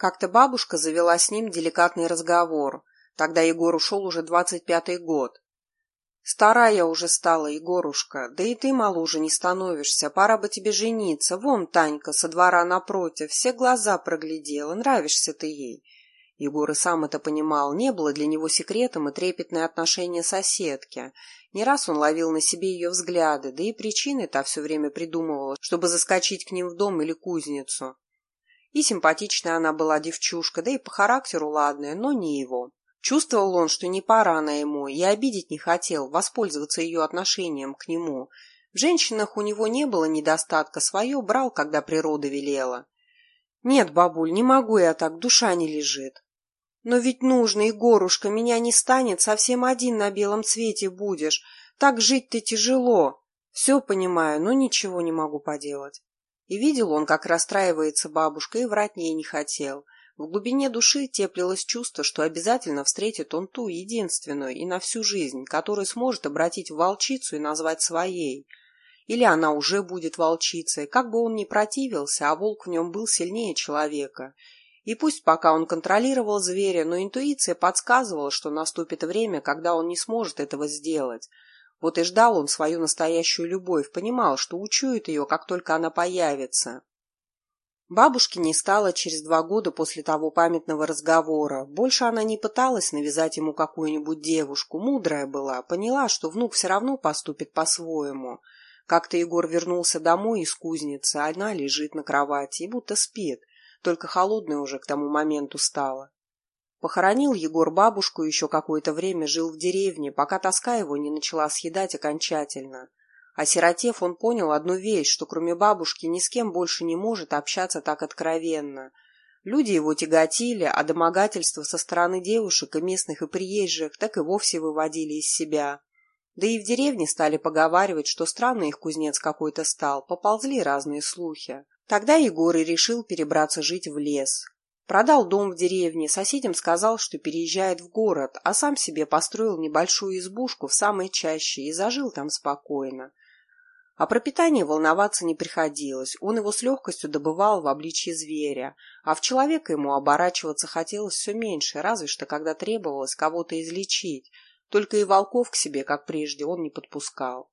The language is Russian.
Как-то бабушка завела с ним деликатный разговор. Тогда Егор ушел уже двадцать пятый год. «Старая уже стала, Егорушка, да и ты, мало уже не становишься, пора бы тебе жениться. Вон Танька со двора напротив, все глаза проглядела, нравишься ты ей». Егор и сам это понимал, не было для него секретом и трепетное отношение соседки. Не раз он ловил на себе ее взгляды, да и причины-то все время придумывала, чтобы заскочить к ним в дом или кузницу. И симпатичная она была девчушка, да и по характеру ладная, но не его. Чувствовал он, что не пора она ему, и обидеть не хотел, воспользоваться ее отношением к нему. В женщинах у него не было недостатка, свое брал, когда природа велела. «Нет, бабуль, не могу я так, душа не лежит». Но ведь нужно, Егорушка, меня не станет, совсем один на белом цвете будешь. Так жить-то тяжело. Все понимаю, но ничего не могу поделать. И видел он, как расстраивается бабушка, и врать ей не хотел. В глубине души теплилось чувство, что обязательно встретит он ту единственную и на всю жизнь, которую сможет обратить в волчицу и назвать своей. Или она уже будет волчицей, как бы он ни противился, а волк в нем был сильнее человека — и пусть пока он контролировал зверя, но интуиция подсказывала, что наступит время, когда он не сможет этого сделать. Вот и ждал он свою настоящую любовь, понимал, что учует ее, как только она появится. Бабушки не стало через два года после того памятного разговора. Больше она не пыталась навязать ему какую-нибудь девушку. Мудрая была, поняла, что внук все равно поступит по-своему. Как-то Егор вернулся домой из кузницы, а она лежит на кровати и будто спит только холодной уже к тому моменту стало. Похоронил Егор бабушку, еще какое-то время жил в деревне, пока тоска его не начала съедать окончательно. Осиротев, он понял одну вещь, что кроме бабушки ни с кем больше не может общаться так откровенно. Люди его тяготили, а домогательства со стороны девушек и местных и приезжих так и вовсе выводили из себя. Да и в деревне стали поговаривать, что странный их кузнец какой-то стал, поползли разные слухи. Тогда Егор и решил перебраться жить в лес. Продал дом в деревне, соседям сказал, что переезжает в город, а сам себе построил небольшую избушку в самой чаще и зажил там спокойно. О пропитании волноваться не приходилось, он его с легкостью добывал в обличье зверя, а в человека ему оборачиваться хотелось все меньше, разве что когда требовалось кого-то излечить, только и волков к себе, как прежде, он не подпускал.